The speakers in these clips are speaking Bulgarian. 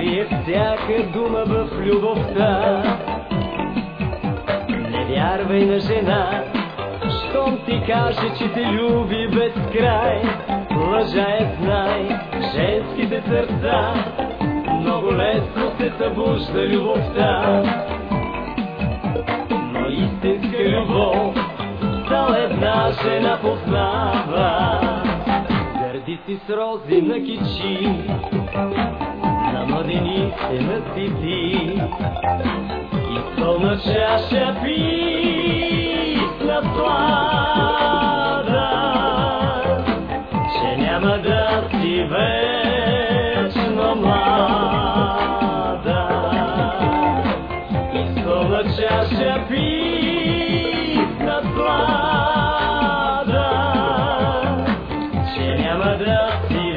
крие всяка дума в любовта. Не вярвай на жена, щом ти каже, че те люби без край. Лъжа е знай, женските сърца, много лесно се събужда любовта. Но истинска любов, само една жена познава. Гърди си с рози на кичи, на младени се насити. И пълна чаша пи с наслада, че няма да си вечно млада. И пълна чаша пи с наслада, че няма да си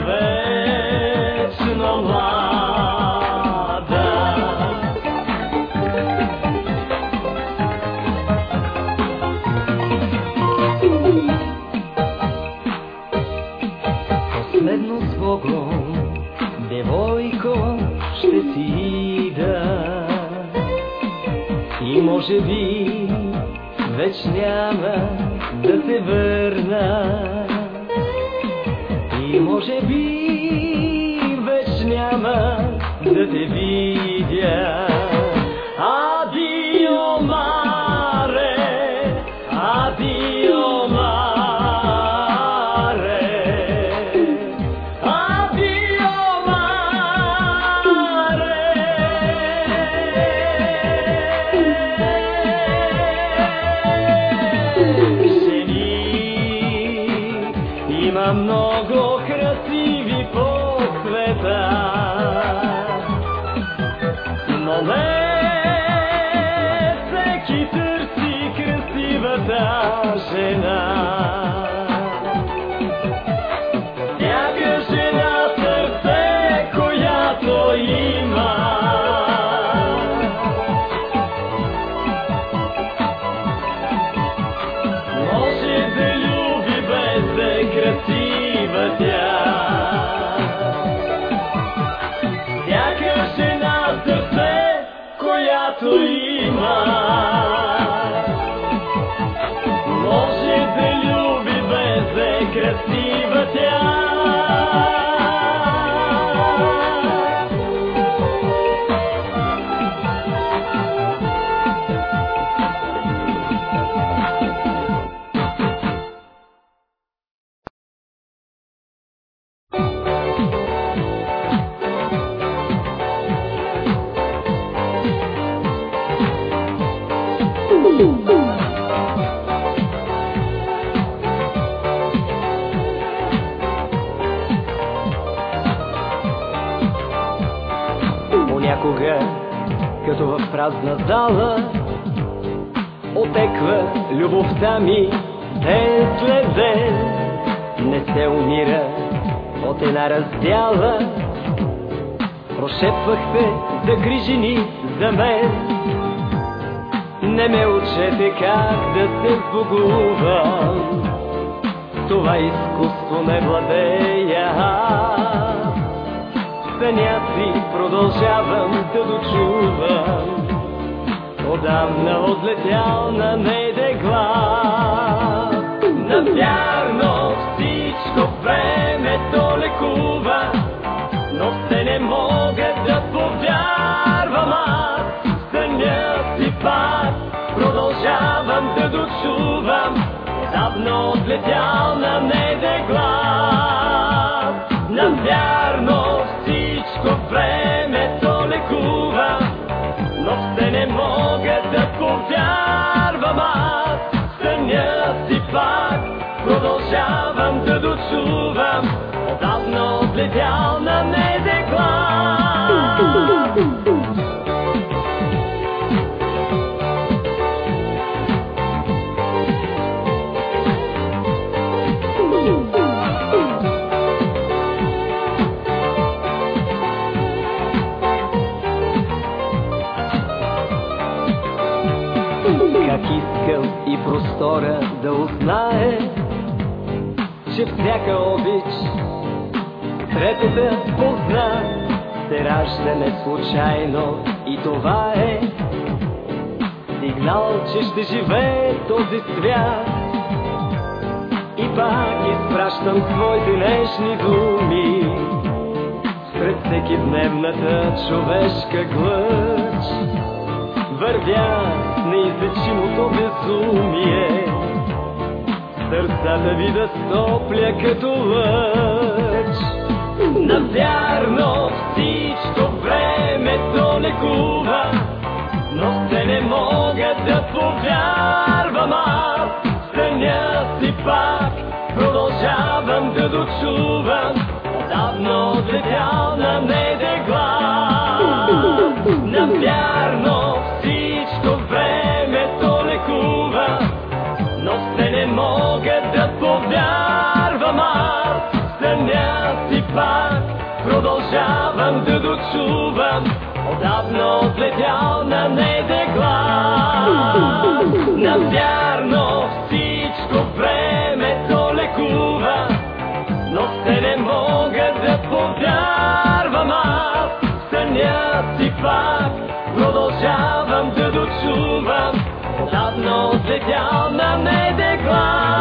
Последно с Богом, девойко, ще си да. И може би веч няма да се върна. И може би веч няма да те видя. Адио, маре, адио, маре, има много красиви по света, но не всеки търси красивата жена. Без Понякога, като в празна зала, отеква любовта ми ден след ден. Не се умира от една раздяла, прошепвахте загрижени за мен. Не ме учете как да се сбогувам, това изкуство не владея аз. Съня си продължавам да дочувам, отдавна отлетял на нейде глас. Навярно всичко времето лекува, но все не мога да повярвам аз. Съня си пак продължавам да дочувам, отдавна отлетял на нейде глас. Лекува, но все не мога да повярвам аз. Съня си пак продължавам да дочувам, отдавна отлетял Бях искал и простора да узнае, че всяка обич третата позна се ражда случайно и това е сигнал, че ще живее този свят. И пак изпращам своите нежни думи пред всеки дневната човешка глъч. Вървя неизлечимото безумие, сърцата ви да стопля като лъч. Навярно всичко времето лекува, но се не мога да повярвам аз. Съня си пак продължавам да дочувам, давно отлетял на недегла. Дочувам, отдавна отлетял на недегла. Навярно всичко времето лекува, но се не мога да повярвам аз. Съня си пак продължавам да дочувам, отдавна отлетял на недегла.